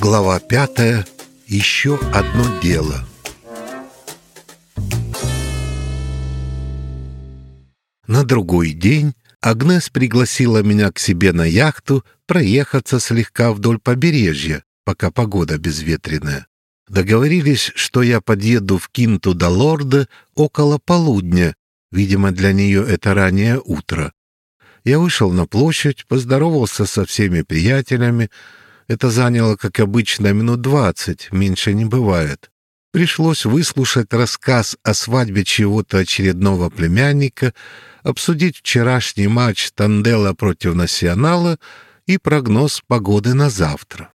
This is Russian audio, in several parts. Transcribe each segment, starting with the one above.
Глава пятая. Еще одно дело. На другой день Агнес пригласила меня к себе на яхту проехаться слегка вдоль побережья, пока погода безветренная. Договорились, что я подъеду в Кинту до Лорда около полудня, видимо, для нее это раннее утро. Я вышел на площадь, поздоровался со всеми приятелями. Это заняло, как обычно, минут двадцать, меньше не бывает. Пришлось выслушать рассказ о свадьбе чего-то очередного племянника, обсудить вчерашний матч Тандела против Национала и прогноз погоды на завтра.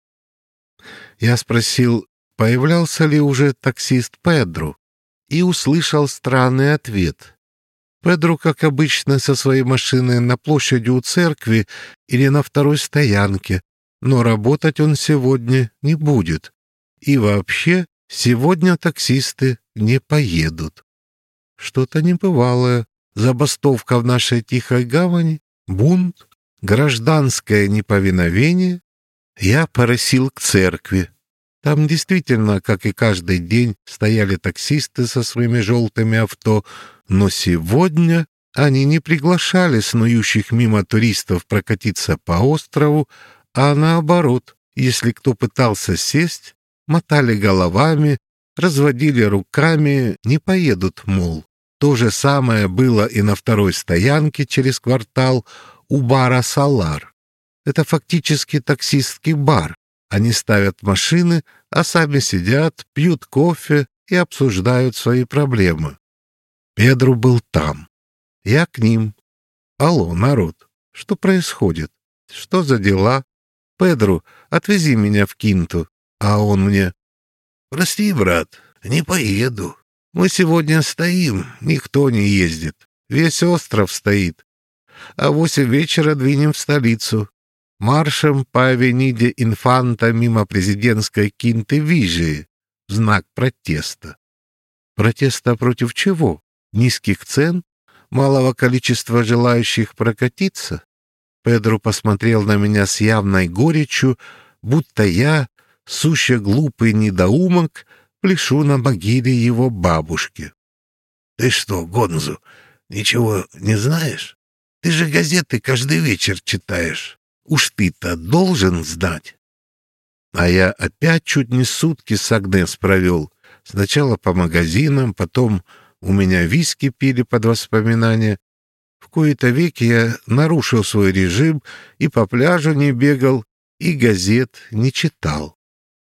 Я спросил, появлялся ли уже таксист Педро, и услышал странный ответ. Педро, как обычно, со своей машиной на площади у церкви или на второй стоянке, но работать он сегодня не будет. И вообще, сегодня таксисты не поедут. Что-то небывалое. Забастовка в нашей тихой гавани, бунт, гражданское неповиновение. Я поросил к церкви. Там действительно, как и каждый день, стояли таксисты со своими желтыми авто, но сегодня они не приглашали снующих мимо туристов прокатиться по острову, а наоборот, если кто пытался сесть, мотали головами, разводили руками, не поедут, мол. То же самое было и на второй стоянке через квартал у бара «Салар». Это фактически таксистский бар, они ставят машины, а сами сидят, пьют кофе и обсуждают свои проблемы. Педру был там. Я к ним. Алло, народ, что происходит? Что за дела? Педру, отвези меня в Кинту. А он мне. Прости, брат, не поеду. Мы сегодня стоим, никто не ездит. Весь остров стоит. А восемь вечера двинем в столицу маршем по авениде Инфанта мимо президентской Кинты Вижии знак протеста. Протеста против чего? Низких цен? Малого количества желающих прокатиться? Педро посмотрел на меня с явной горечью, будто я, суще глупый недоумок, пляшу на могиле его бабушки. — Ты что, Гонзу, ничего не знаешь? Ты же газеты каждый вечер читаешь. Уж ты-то должен знать. А я опять чуть не сутки с Агнес провел. Сначала по магазинам, потом у меня виски пили под воспоминания. Кои-то веки я нарушил свой режим и по пляжу не бегал, и газет не читал.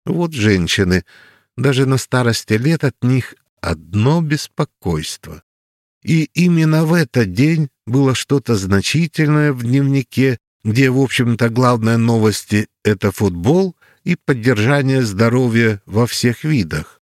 Вот женщины, даже на старости лет от них одно беспокойство. И именно в этот день было что-то значительное в дневнике, где, в общем-то, главная новости — это футбол и поддержание здоровья во всех видах.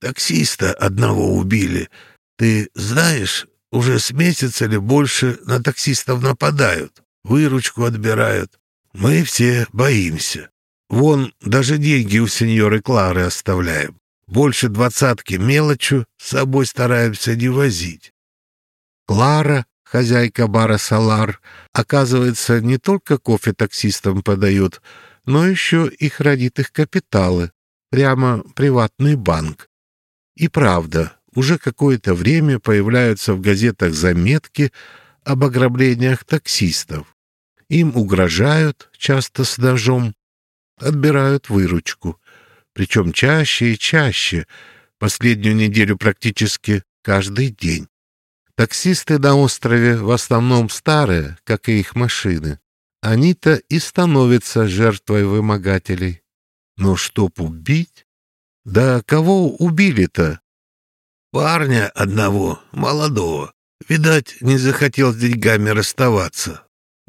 «Таксиста одного убили. Ты знаешь, уже с месяца или больше на таксистов нападают, выручку отбирают. Мы все боимся. Вон, даже деньги у сеньоры Клары оставляем. Больше двадцатки мелочью с собой стараемся не возить. Клара хозяйка бара «Салар», оказывается, не только кофе таксистам подает, но еще и хранит их капиталы. Прямо приватный банк. И правда, уже какое-то время появляются в газетах заметки об ограблениях таксистов. Им угрожают, часто с ножом, отбирают выручку. Причем чаще и чаще, последнюю неделю практически каждый день. Таксисты на острове в основном старые, как и их машины. Они-то и становятся жертвой вымогателей. Но чтоб убить? Да кого убили-то? Парня одного, молодого. Видать, не захотел с деньгами расставаться.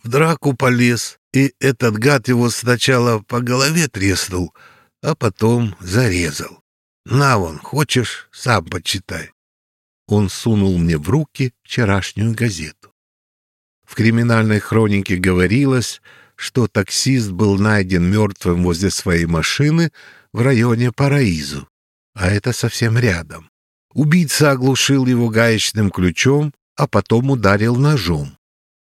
В драку полез, и этот гад его сначала по голове треснул, а потом зарезал. На вон, хочешь, сам почитай. Он сунул мне в руки вчерашнюю газету. В криминальной хронике говорилось, что таксист был найден мертвым возле своей машины в районе Параизу, а это совсем рядом. Убийца оглушил его гаечным ключом, а потом ударил ножом.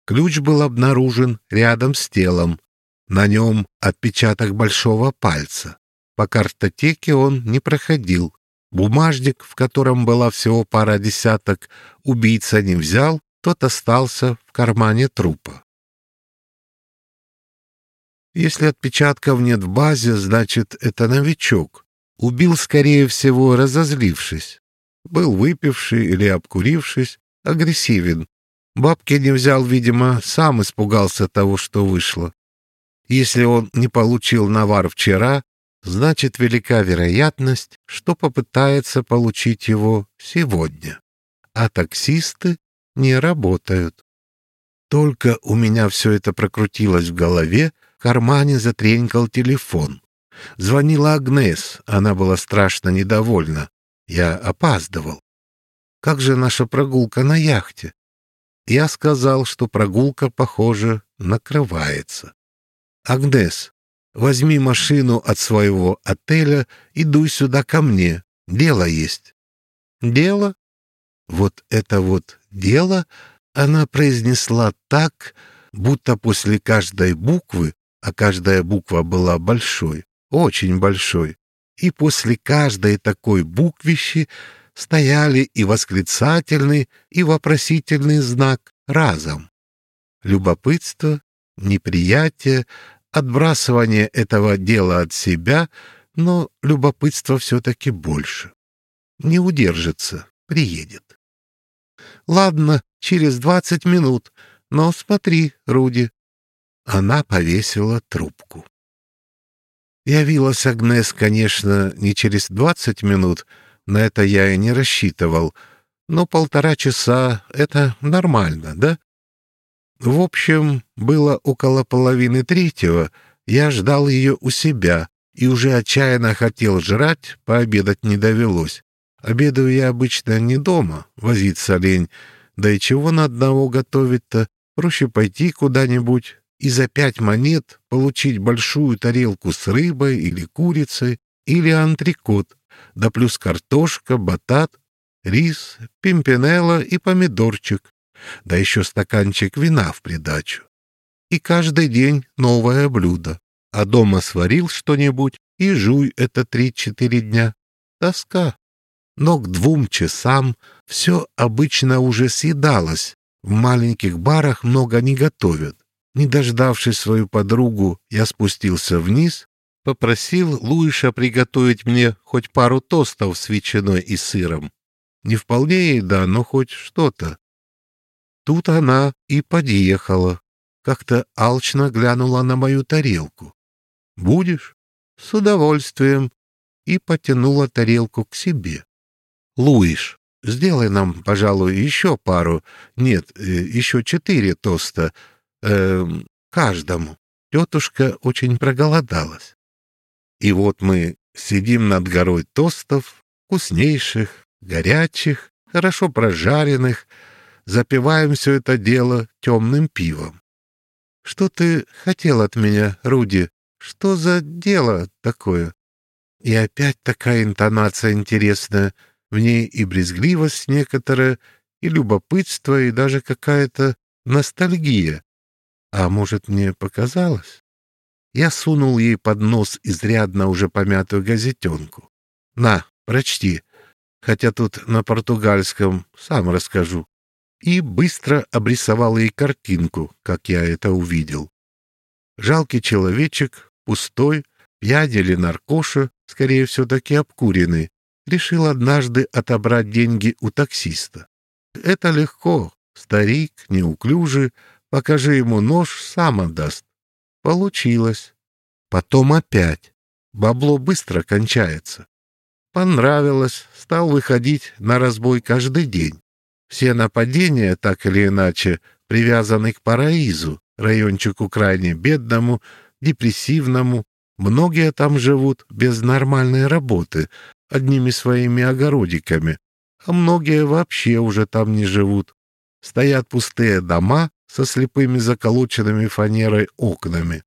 Ключ был обнаружен рядом с телом. На нем отпечаток большого пальца. По картотеке он не проходил. Бумажник, в котором была всего пара десяток, убийца не взял, тот остался в кармане трупа. Если отпечатков нет в базе, значит, это новичок. Убил, скорее всего, разозлившись. Был выпивший или обкурившись, агрессивен. Бабки не взял, видимо, сам испугался того, что вышло. Если он не получил навар вчера, значит, велика вероятность, что попытается получить его сегодня. А таксисты не работают. Только у меня все это прокрутилось в голове, в кармане затренькал телефон. Звонила Агнес, она была страшно недовольна. Я опаздывал. Как же наша прогулка на яхте? Я сказал, что прогулка, похоже, накрывается. Агнес, возьми машину от своего отеля и дуй сюда ко мне. Дело есть. Дело? Вот это вот дело она произнесла так, будто после каждой буквы, а каждая буква была большой, очень большой, и после каждой такой буквищи стояли и восклицательный, и вопросительный знак разом. Любопытство, неприятие, отбрасывание этого дела от себя, но любопытство все-таки больше. Не удержится, приедет. Ладно, через двадцать минут, но смотри, Руди. Она повесила трубку. Явилась Агнес, конечно, не через двадцать минут, на это я и не рассчитывал, но полтора часа — это нормально, да? В общем, было около половины третьего, я ждал ее у себя и уже отчаянно хотел жрать, пообедать не довелось. Обедаю я обычно не дома, возиться лень, да и чего на одного готовить-то, проще пойти куда-нибудь, и за пять монет получить большую тарелку с рыбой или курицей, или антрикот, да плюс картошка, батат, рис, пимпинелла и помидорчик, да еще стаканчик вина в придачу. И каждый день новое блюдо. А дома сварил что-нибудь и жуй это три-четыре дня. Тоска. Но к двум часам все обычно уже съедалось. В маленьких барах много не готовят. Не дождавшись свою подругу, я спустился вниз, попросил Луиша приготовить мне хоть пару тостов с ветчиной и сыром. Не вполне еда, но хоть что-то. Тут она и подъехала. Как-то алчно глянула на мою тарелку. «Будешь?» «С удовольствием». И потянула тарелку к себе. «Луиш, сделай нам, пожалуй, еще пару, нет, э, еще четыре тоста, э, каждому. Тетушка очень проголодалась. И вот мы сидим над горой тостов, вкуснейших, горячих, хорошо прожаренных, запиваем все это дело темным пивом. Что ты хотел от меня, Руди? Что за дело такое? И опять такая интонация интересная. В ней и брезгливость некоторая, и любопытство, и даже какая-то ностальгия. А может, мне показалось? Я сунул ей под нос изрядно уже помятую газетенку. «На, прочти, хотя тут на португальском сам расскажу». И быстро обрисовал ей картинку, как я это увидел. Жалкий человечек, пустой, пьяни или наркоша, скорее все-таки обкуренный, решил однажды отобрать деньги у таксиста. Это легко. Старик, неуклюжий, покажи ему нож, сам отдаст. Получилось. Потом опять. Бабло быстро кончается. Понравилось, стал выходить на разбой каждый день. Все нападения, так или иначе, привязаны к Параизу, райончику крайне бедному, депрессивному. Многие там живут без нормальной работы, одними своими огородиками, а многие вообще уже там не живут. Стоят пустые дома со слепыми заколоченными фанерой окнами.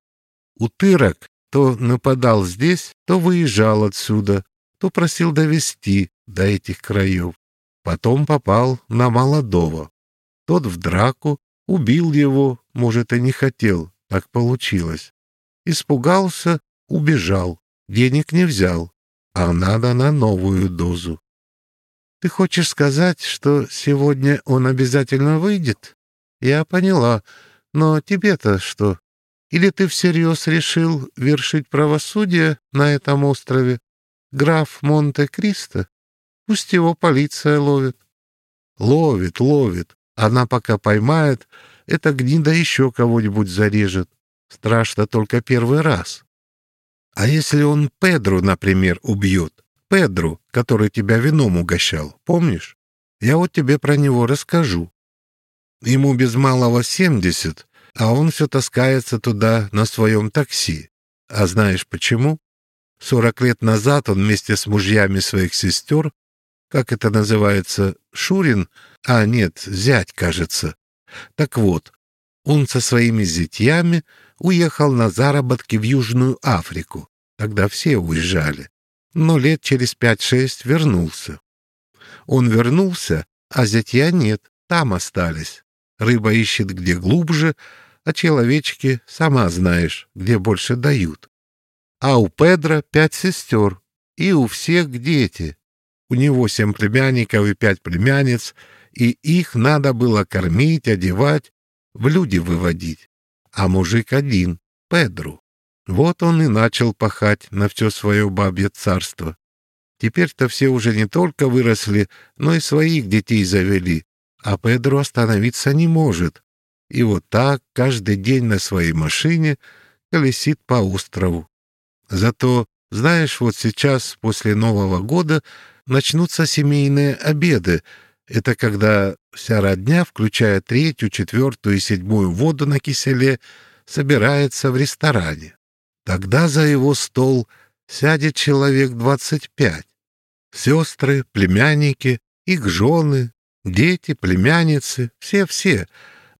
Утырок то нападал здесь, то выезжал отсюда, то просил довести до этих краев. Потом попал на молодого. Тот в драку, убил его, может, и не хотел, так получилось. Испугался, убежал, денег не взял, а надо на новую дозу. Ты хочешь сказать, что сегодня он обязательно выйдет? Я поняла, но тебе-то что? Или ты всерьез решил вершить правосудие на этом острове? Граф Монте-Кристо? Пусть его полиция ловит. Ловит, ловит. Она пока поймает, эта гнида еще кого-нибудь зарежет. Страшно только первый раз. А если он Педру, например, убьет? Педру, который тебя вином угощал, помнишь? Я вот тебе про него расскажу. Ему без малого семьдесят, а он все таскается туда на своем такси. А знаешь почему? Сорок лет назад он вместе с мужьями своих сестер, как это называется, Шурин, а нет, зять, кажется. Так вот, он со своими зятьями уехал на заработки в Южную Африку. Тогда все уезжали. Но лет через пять-шесть вернулся. Он вернулся, а зятья нет, там остались. Рыба ищет где глубже, а человечки, сама знаешь, где больше дают. А у Педра пять сестер, и у всех дети. У него семь племянников и пять племянниц, и их надо было кормить, одевать, в люди выводить. А мужик один, Педру. Вот он и начал пахать на все свое бабье царство. Теперь-то все уже не только выросли, но и своих детей завели, а Педро остановиться не может. И вот так каждый день на своей машине колесит по острову. Зато, знаешь, вот сейчас, после Нового года, начнутся семейные обеды. Это когда вся родня, включая третью, четвертую и седьмую воду на киселе, собирается в ресторане. Тогда за его стол сядет человек двадцать пять. Сестры, племянники, их жены, дети, племянницы, все-все.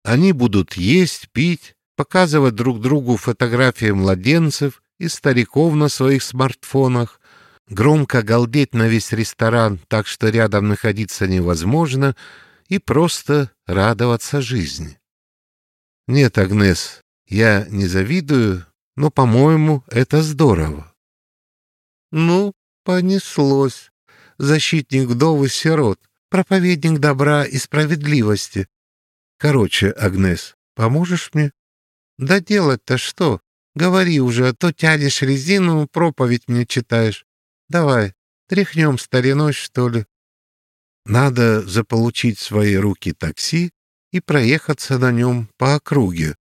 Они будут есть, пить, показывать друг другу фотографии младенцев и стариков на своих смартфонах, громко галдеть на весь ресторан, так что рядом находиться невозможно, и просто радоваться жизни. Нет, Агнес, я не завидую, но, по-моему, это здорово. Ну, понеслось. Защитник вдов и сирот, проповедник добра и справедливости. Короче, Агнес, поможешь мне? Да делать-то что? Говори уже, а то тянешь резину, проповедь мне читаешь. Давай, тряхнем стариной, что ли. Надо заполучить в свои руки такси и проехаться на нем по округе.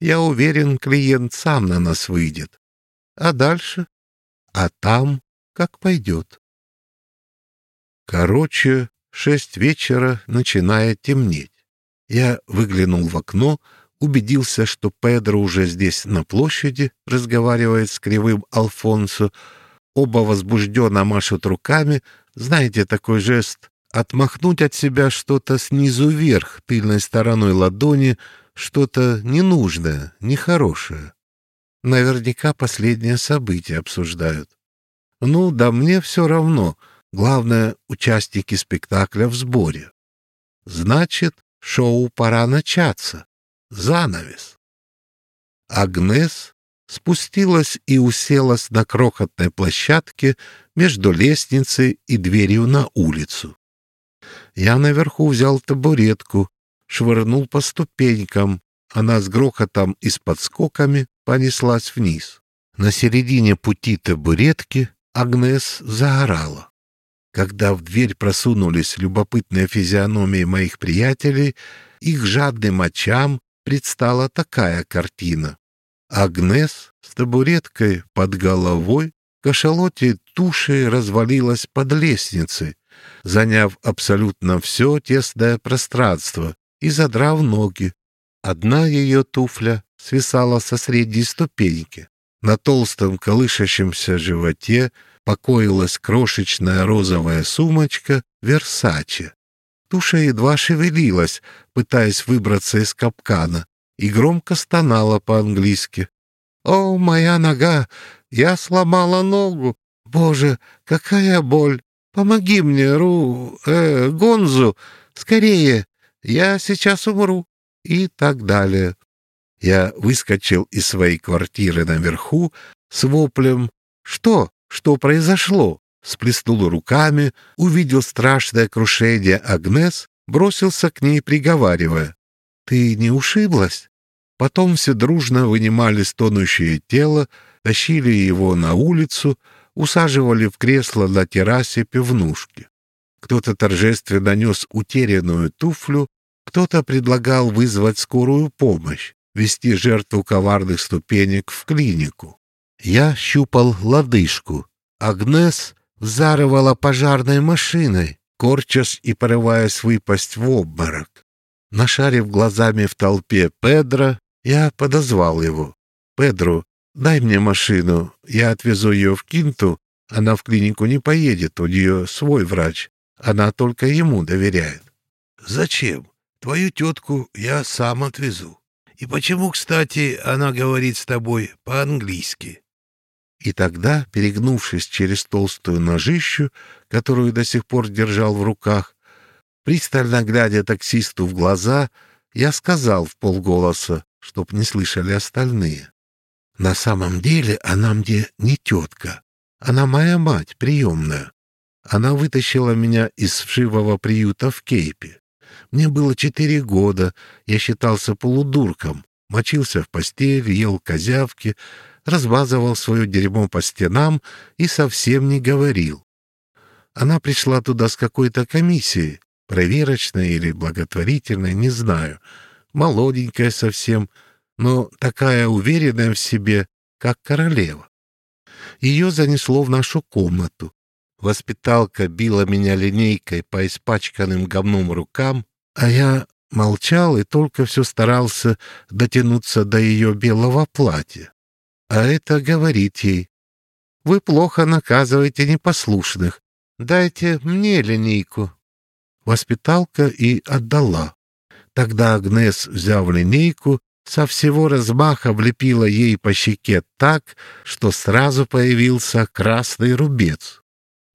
Я уверен, клиент сам на нас выйдет. А дальше? А там как пойдет. Короче, шесть вечера начинает темнеть. Я выглянул в окно, убедился, что Педро уже здесь на площади разговаривает с кривым Алфонсо, Оба возбужденно машут руками. Знаете такой жест? Отмахнуть от себя что-то снизу вверх, тыльной стороной ладони, что-то ненужное, нехорошее. Наверняка последнее событие обсуждают. Ну, да мне все равно. Главное, участники спектакля в сборе. Значит, шоу пора начаться. Занавес. Агнес спустилась и уселась на крохотной площадке между лестницей и дверью на улицу. Я наверху взял табуретку, швырнул по ступенькам, она с грохотом и с подскоками понеслась вниз. На середине пути табуретки Агнес заорала. Когда в дверь просунулись любопытные физиономии моих приятелей, их жадным очам предстала такая картина. Агнес с табуреткой под головой кашалоте тушей развалилась под лестницей, заняв абсолютно все тесное пространство и задрав ноги. Одна ее туфля свисала со средней ступеньки. На толстом колышащемся животе покоилась крошечная розовая сумочка «Версаче». Туша едва шевелилась, пытаясь выбраться из капкана, и громко стонала по-английски. «О, моя нога! Я сломала ногу! Боже, какая боль! Помоги мне, Ру... Э, Гонзу! Скорее! Я сейчас умру!» И так далее. Я выскочил из своей квартиры наверху с воплем «Что? Что произошло?» Сплеснул руками, увидел страшное крушение Агнес, бросился к ней, приговаривая «Ты не ушиблась?» Потом все дружно вынимали стонущее тело, тащили его на улицу, усаживали в кресло на террасе пивнушки. Кто-то торжественно нес утерянную туфлю, кто-то предлагал вызвать скорую помощь, вести жертву коварных ступенек в клинику. Я щупал лодыжку. Агнес взарывала пожарной машиной, корчась и порываясь выпасть в обморок. Нашарив глазами в толпе Педро, я подозвал его. «Педро, дай мне машину, я отвезу ее в Кинту, она в клинику не поедет, у нее свой врач, она только ему доверяет». «Зачем? Твою тетку я сам отвезу. И почему, кстати, она говорит с тобой по-английски?» И тогда, перегнувшись через толстую ножищу, которую до сих пор держал в руках, пристально глядя таксисту в глаза, я сказал в полголоса, чтоб не слышали остальные. На самом деле она мне не тетка. Она моя мать, приемная. Она вытащила меня из вшивого приюта в Кейпе. Мне было четыре года, я считался полудурком, мочился в постель, ел козявки, размазывал свое дерьмо по стенам и совсем не говорил. Она пришла туда с какой-то комиссией, проверочной или благотворительной, не знаю, молоденькая совсем, но такая уверенная в себе, как королева. Ее занесло в нашу комнату. Воспиталка била меня линейкой по испачканным говном рукам, а я молчал и только все старался дотянуться до ее белого платья. А это говорит ей. «Вы плохо наказываете непослушных. Дайте мне линейку». Воспиталка и отдала. Тогда Агнес, взяв линейку, со всего размаха влепила ей по щеке так, что сразу появился красный рубец.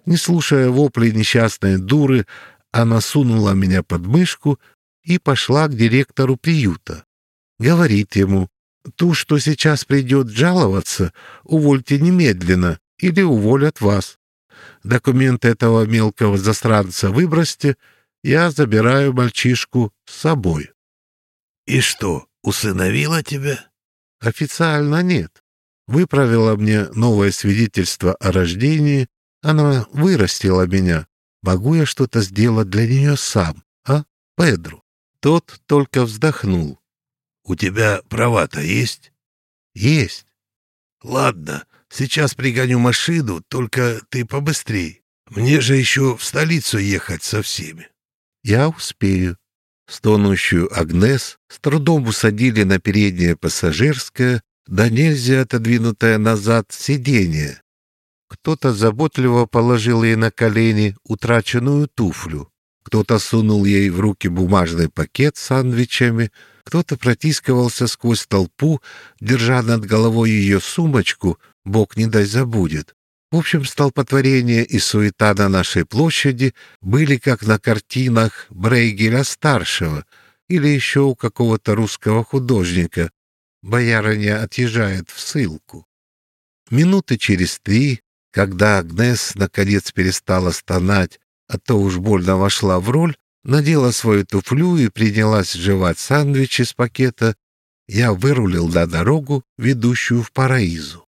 Не слушая вопли несчастной дуры, она сунула меня под мышку и пошла к директору приюта. Говорит ему, «Ту, что сейчас придет жаловаться, увольте немедленно или уволят вас. Документы этого мелкого застранца выбросьте, я забираю мальчишку с собой». «И что, усыновила тебя?» «Официально нет. Выправила мне новое свидетельство о рождении, она вырастила меня. Могу я что-то сделать для нее сам, а, Педро?» Тот только вздохнул. «У тебя права-то есть?» «Есть». «Ладно, сейчас пригоню машину, только ты побыстрей. Мне же еще в столицу ехать со всеми». «Я успею». Стонущую Агнес с трудом усадили на переднее пассажирское, да нельзя отодвинутое назад сиденье. Кто-то заботливо положил ей на колени утраченную туфлю, кто-то сунул ей в руки бумажный пакет с сандвичами, кто-то протискивался сквозь толпу, держа над головой ее сумочку, бог не дай забудет. В общем, столпотворение и суета на нашей площади были как на картинах Брейгеля-старшего или еще у какого-то русского художника. Боярыня отъезжает в ссылку. Минуты через три, когда Агнес наконец перестала стонать, а то уж больно вошла в роль, надела свою туфлю и принялась жевать сэндвич из пакета, я вырулил на дорогу, ведущую в Параизу.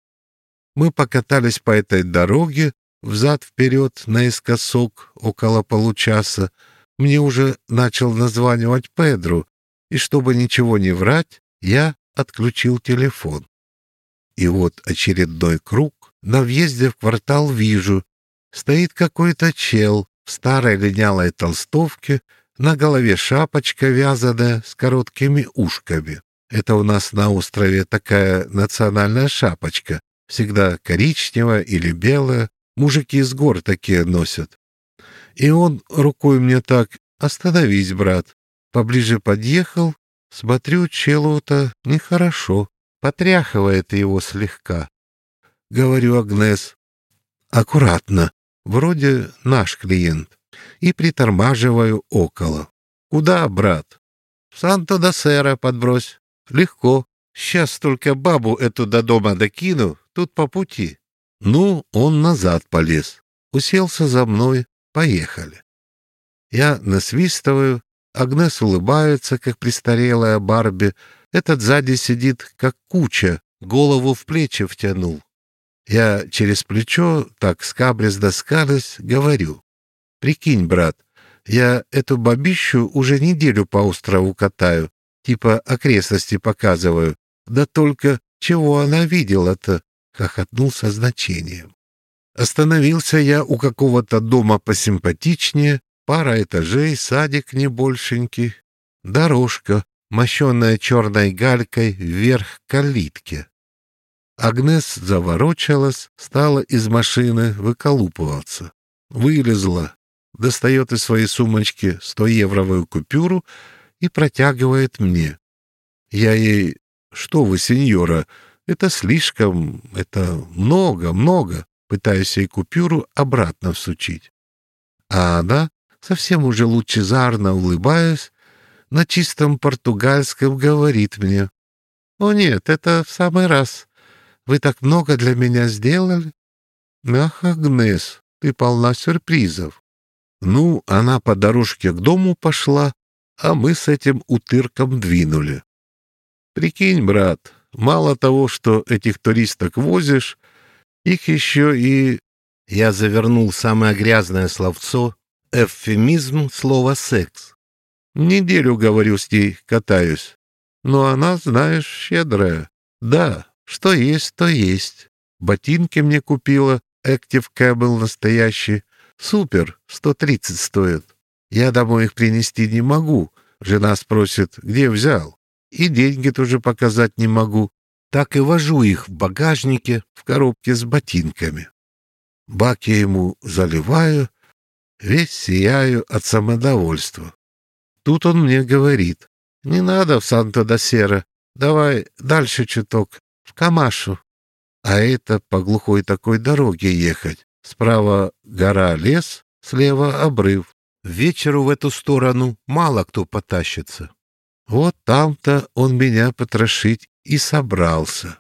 Мы покатались по этой дороге взад-вперед наискосок около получаса. Мне уже начал названивать Педру, и чтобы ничего не врать, я отключил телефон. И вот очередной круг, на въезде в квартал вижу, стоит какой-то чел в старой линялой толстовке, на голове шапочка вязаная с короткими ушками. Это у нас на острове такая национальная шапочка, всегда коричневая или белая, мужики из гор такие носят. И он рукой мне так «Остановись, брат». Поближе подъехал, смотрю, челу-то нехорошо, потряхивает его слегка. Говорю Агнес, аккуратно, вроде наш клиент, и притормаживаю около. Куда, брат? Санто-да-Сера подбрось. Легко. Сейчас только бабу эту до дома докину, тут по пути. Ну, он назад полез. Уселся за мной. Поехали. Я насвистываю. Агнес улыбается, как престарелая Барби. Этот сзади сидит, как куча, голову в плечи втянул. Я через плечо, так скабрез доскались, говорю. Прикинь, брат, я эту бабищу уже неделю по острову катаю, типа окрестности показываю. Да только чего она видела-то? Хохотнул со значением. Остановился я у какого-то дома посимпатичнее, пара этажей, садик небольшенький, дорожка, мощенная черной галькой вверх к калитке. Агнес заворочалась, стала из машины выколупываться. Вылезла, достает из своей сумочки 100-евровую купюру и протягивает мне. Я ей «Что вы, сеньора, это слишком, это много, много», пытаюсь ей купюру обратно всучить. А она, совсем уже лучезарно улыбаясь, на чистом португальском говорит мне. «О нет, это в самый раз. Вы так много для меня сделали». «Ах, Агнес, ты полна сюрпризов». Ну, она по дорожке к дому пошла, а мы с этим утырком двинули. Прикинь, брат, мало того, что этих туристок возишь, их еще и... Я завернул самое грязное словцо, эвфемизм слова «секс». Неделю, говорю, с ней катаюсь. Но она, знаешь, щедрая. Да, что есть, то есть. Ботинки мне купила, Active Cable настоящий. Супер, 130 стоит. Я домой их принести не могу. Жена спросит, где взял и деньги тоже показать не могу. Так и вожу их в багажнике в коробке с ботинками. Бак я ему заливаю, весь сияю от самодовольства. Тут он мне говорит, не надо в Санто-да-Сера, давай дальше чуток, в Камашу. А это по глухой такой дороге ехать. Справа гора лес, слева обрыв. Вечеру в эту сторону мало кто потащится. Вот там-то он меня потрошить и собрался.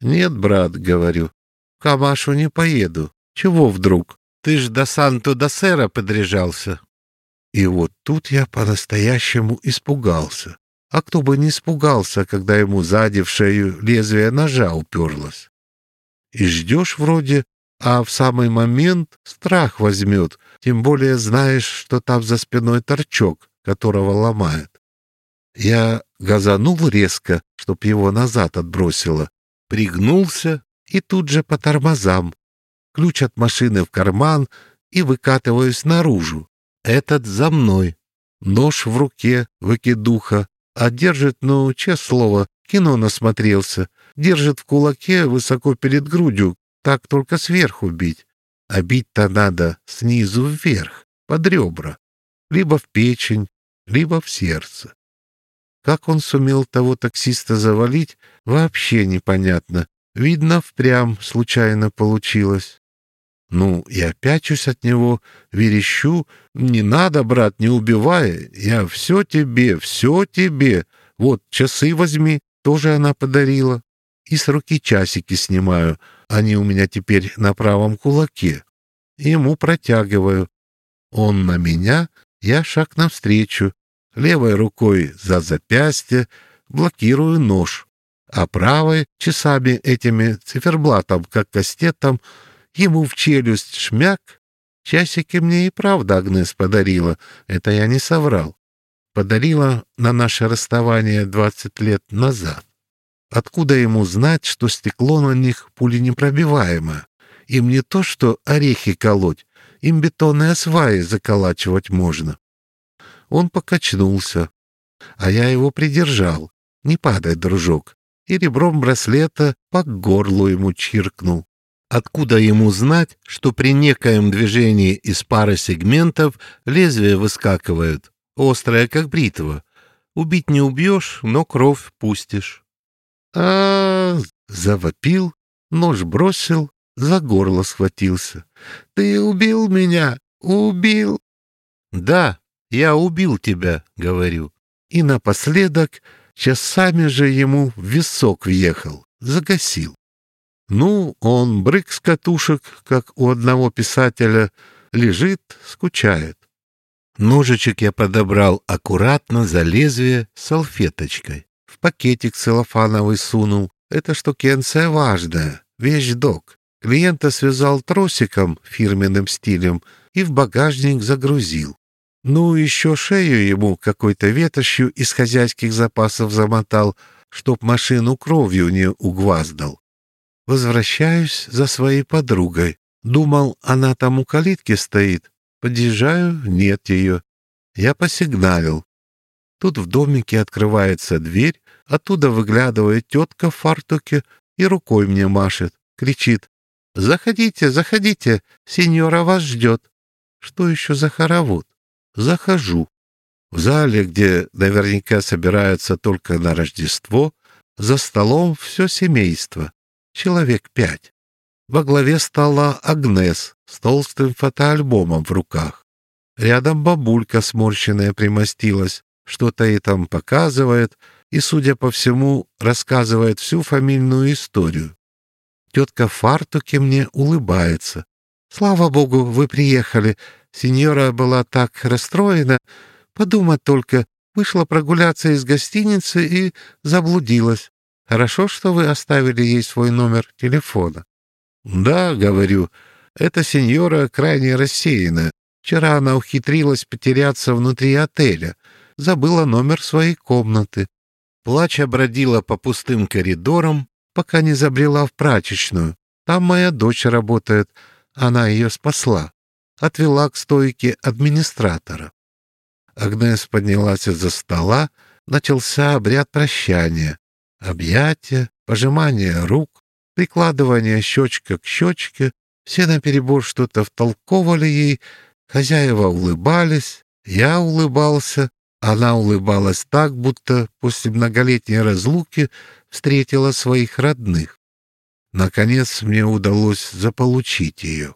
«Нет, брат, — говорю, — в Камашу не поеду. Чего вдруг? Ты ж до Санто-до-Сера подряжался». И вот тут я по-настоящему испугался. А кто бы не испугался, когда ему сзади в шею лезвие ножа уперлось. И ждешь вроде, а в самый момент страх возьмет, тем более знаешь, что там за спиной торчок, которого ломает. Я газанул резко, чтоб его назад отбросило, пригнулся и тут же по тормозам. Ключ от машины в карман и выкатываюсь наружу. Этот за мной. Нож в руке, выкидуха, а держит, ну, честное слово, кино насмотрелся. Держит в кулаке высоко перед грудью, так только сверху бить. А бить-то надо снизу вверх, под ребра. Либо в печень, либо в сердце. Как он сумел того таксиста завалить, вообще непонятно. Видно, впрямь случайно получилось. Ну, я пячусь от него, верещу. Не надо, брат, не убивай. Я все тебе, все тебе. Вот, часы возьми, тоже она подарила. И с руки часики снимаю. Они у меня теперь на правом кулаке. Ему протягиваю. Он на меня, я шаг навстречу левой рукой за запястье блокирую нож, а правой часами этими циферблатом, как кастетом, ему в челюсть шмяк. Часики мне и правда Агнес подарила, это я не соврал. Подарила на наше расставание двадцать лет назад. Откуда ему знать, что стекло на них пуленепробиваемое? Им не то, что орехи колоть, им бетонные сваи заколачивать можно. Он покачнулся, а я его придержал. Не падай, дружок. И ребром браслета по горлу ему чиркнул. Откуда ему знать, что при некоем движении из пары сегментов лезвия выскакивают, острое, как бритва? Убить не убьешь, но кровь пустишь. -а, -а завопил, нож бросил, за горло схватился. «Ты убил меня! Убил!» «Да, я убил тебя, говорю. И напоследок часами же ему в висок въехал, загасил. Ну, он брык с катушек, как у одного писателя, лежит, скучает. Ножичек я подобрал аккуратно за лезвие салфеточкой. В пакетик целлофановый сунул. Это штукенция важная, вещь-док. Клиента связал тросиком фирменным стилем и в багажник загрузил. Ну, еще шею ему какой-то ветошью из хозяйских запасов замотал, чтоб машину кровью не угваздал. Возвращаюсь за своей подругой. Думал, она там у калитки стоит. Подъезжаю, нет ее. Я посигналил. Тут в домике открывается дверь, оттуда выглядывает тетка в фартуке и рукой мне машет. Кричит. «Заходите, заходите, сеньора вас ждет». Что еще за хоровод? Захожу. В зале, где наверняка собираются только на Рождество, за столом все семейство человек пять. Во главе стола Агнес с толстым фотоальбомом в руках. Рядом бабулька сморщенная примостилась, что-то ей там показывает и, судя по всему, рассказывает всю фамильную историю. Тетка в фартуке мне улыбается. «Слава богу, вы приехали. Сеньора была так расстроена. Подумать только, вышла прогуляться из гостиницы и заблудилась. Хорошо, что вы оставили ей свой номер телефона. Да, говорю, эта сеньора крайне рассеяна. Вчера она ухитрилась потеряться внутри отеля, забыла номер своей комнаты. Плача бродила по пустым коридорам, пока не забрела в прачечную. Там моя дочь работает, она ее спасла. Отвела к стойке администратора. Агнес поднялась из-за стола, начался обряд прощания. Объятия, пожимание рук, прикладывание щечка к щечке, все наперебор что-то втолковывали ей, хозяева улыбались, я улыбался, она улыбалась так, будто после многолетней разлуки встретила своих родных. Наконец мне удалось заполучить ее.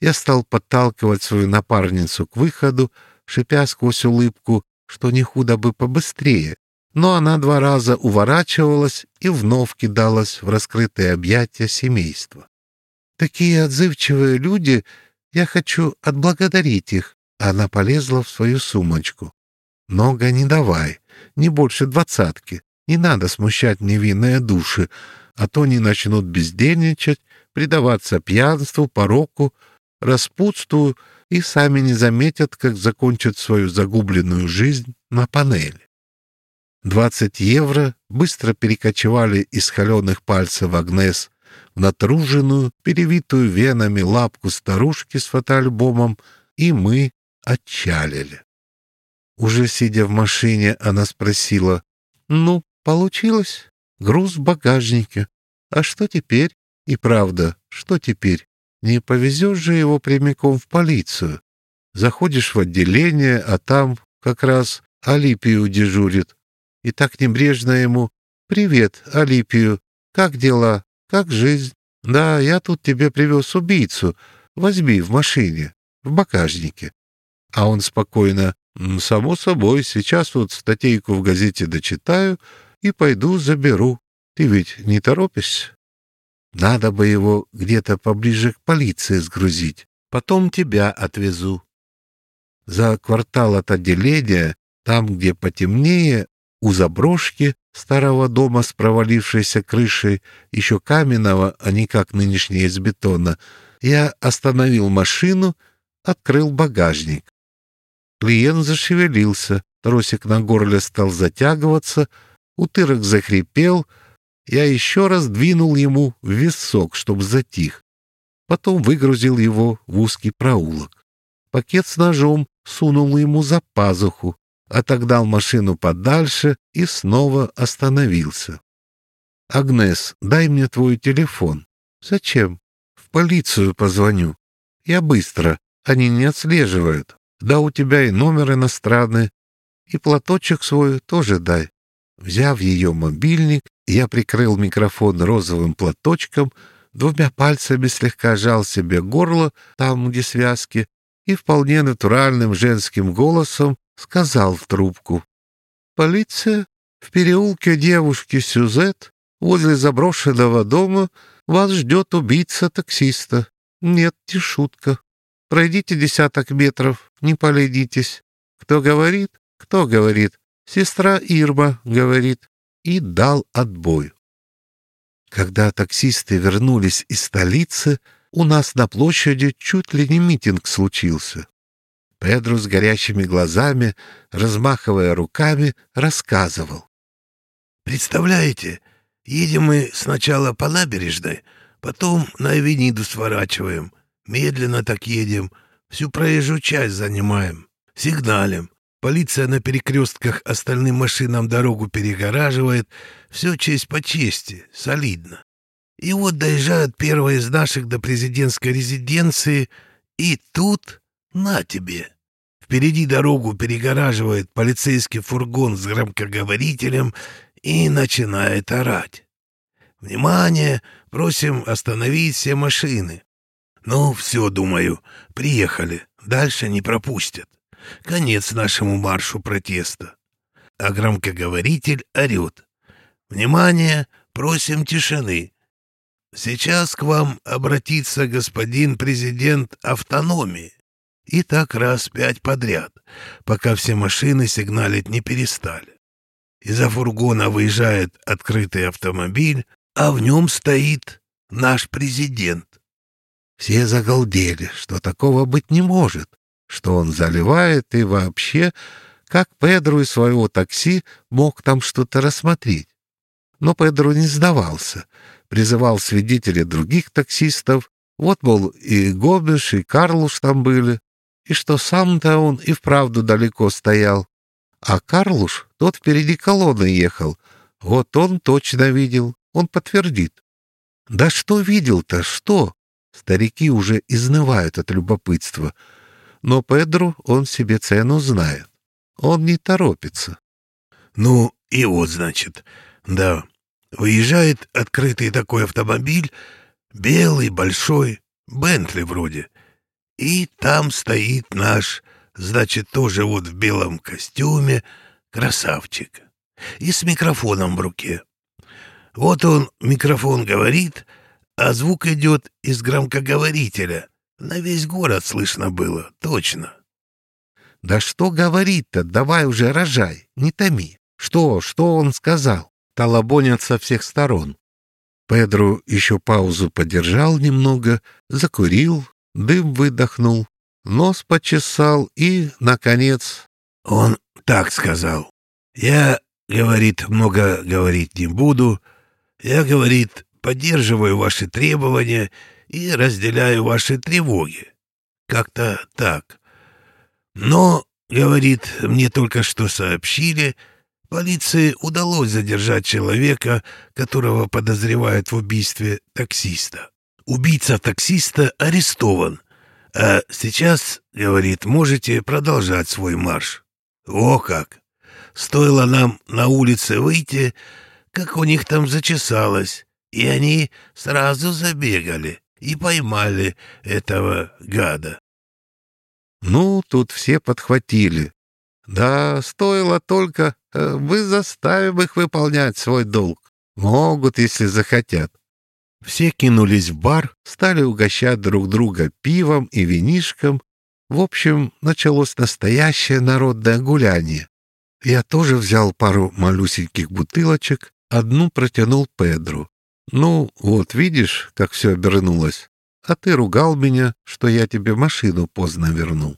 Я стал подталкивать свою напарницу к выходу, шипя сквозь улыбку, что не худо бы побыстрее, но она два раза уворачивалась и вновь кидалась в раскрытые объятия семейства. «Такие отзывчивые люди, я хочу отблагодарить их», она полезла в свою сумочку. «Много не давай, не больше двадцатки. Не надо смущать невинные души, а то они начнут бездельничать, предаваться пьянству, пороку, распутству и сами не заметят, как закончат свою загубленную жизнь на панели. Двадцать евро быстро перекочевали из холеных пальцев Агнес в натруженную, перевитую венами лапку старушки с фотоальбомом, и мы отчалили. Уже сидя в машине, она спросила, «Ну, получилось? Груз в багажнике. А что теперь? И правда, что теперь? Не повезешь же его прямиком в полицию. Заходишь в отделение, а там как раз Алипию дежурит и так небрежно ему «Привет, Алипию, как дела? Как жизнь? Да, я тут тебе привез убийцу. Возьми в машине, в багажнике». А он спокойно «Само собой, сейчас вот статейку в газете дочитаю и пойду заберу. Ты ведь не торопишься?» «Надо бы его где-то поближе к полиции сгрузить. Потом тебя отвезу». За квартал от отделения, там, где потемнее, у заброшки старого дома с провалившейся крышей, еще каменного, а не как нынешнее из бетона, я остановил машину, открыл багажник. Клиент зашевелился, тросик на горле стал затягиваться, утырок захрипел, я еще раз двинул ему в висок, чтобы затих. Потом выгрузил его в узкий проулок. Пакет с ножом сунул ему за пазуху, отогнал машину подальше и снова остановился. «Агнес, дай мне твой телефон». «Зачем?» «В полицию позвоню». «Я быстро. Они не отслеживают. Да у тебя и номер иностранный. И платочек свой тоже дай». Взяв ее мобильник, я прикрыл микрофон розовым платочком, двумя пальцами слегка жал себе горло, там, где связки, и вполне натуральным женским голосом сказал в трубку. «Полиция? В переулке девушки Сюзет возле заброшенного дома вас ждет убийца таксиста. Нет, не шутка. Пройдите десяток метров, не поледитесь. Кто говорит? Кто говорит? Сестра Ирма говорит. И дал отбой. Когда таксисты вернулись из столицы, у нас на площади чуть ли не митинг случился. Педро с горящими глазами, размахивая руками, рассказывал. «Представляете, едем мы сначала по набережной, потом на Авениду сворачиваем, медленно так едем, всю проезжую часть занимаем, сигналим. Полиция на перекрестках остальным машинам дорогу перегораживает, все честь по чести, солидно. И вот доезжают первые из наших до президентской резиденции, и тут на тебе. Впереди дорогу перегораживает полицейский фургон с громкоговорителем и начинает орать. «Внимание! Просим остановить все машины!» «Ну, все, думаю, приехали. Дальше не пропустят. Конец нашему маршу протеста». А громкоговоритель орет. «Внимание! Просим тишины!» Сейчас к вам обратится господин президент автономии. И так раз пять подряд, пока все машины сигналить не перестали. Из-за фургона выезжает открытый автомобиль, а в нем стоит наш президент. Все загалдели, что такого быть не может, что он заливает и вообще, как Педро из своего такси мог там что-то рассмотреть. Но Педро не сдавался, призывал свидетелей других таксистов, вот, мол, и Гомеш, и Карлуш там были, и что сам-то он и вправду далеко стоял. А Карлуш, тот впереди колонны ехал, вот он точно видел, он подтвердит. Да что видел-то, что? Старики уже изнывают от любопытства. Но Педру он себе цену знает. Он не торопится. Ну, и вот, значит, да, выезжает открытый такой автомобиль, белый, большой, Бентли вроде, и там стоит наш, значит, тоже вот в белом костюме, красавчик. И с микрофоном в руке. Вот он, микрофон говорит, а звук идет из громкоговорителя. На весь город слышно было, точно. Да что говорит-то, давай уже рожай, не томи. Что, что он сказал? Толобонят со всех сторон. Педро еще паузу подержал немного, закурил, дым выдохнул, нос почесал и, наконец... Он так сказал. «Я, — говорит, — много говорить не буду. Я, — говорит, — поддерживаю ваши требования и разделяю ваши тревоги. Как-то так. Но, — говорит, — мне только что сообщили, полиции удалось задержать человека, которого подозревают в убийстве таксиста. Убийца таксиста арестован. А сейчас, говорит, можете продолжать свой марш. О как! Стоило нам на улице выйти, как у них там зачесалось, и они сразу забегали и поймали этого гада. Ну, тут все подхватили. Да, стоило только, э, мы заставим их выполнять свой долг. Могут, если захотят. Все кинулись в бар, стали угощать друг друга пивом и винишком. В общем, началось настоящее народное гуляние. Я тоже взял пару малюсеньких бутылочек, одну протянул Педру. «Ну, вот видишь, как все обернулось. А ты ругал меня, что я тебе машину поздно вернул».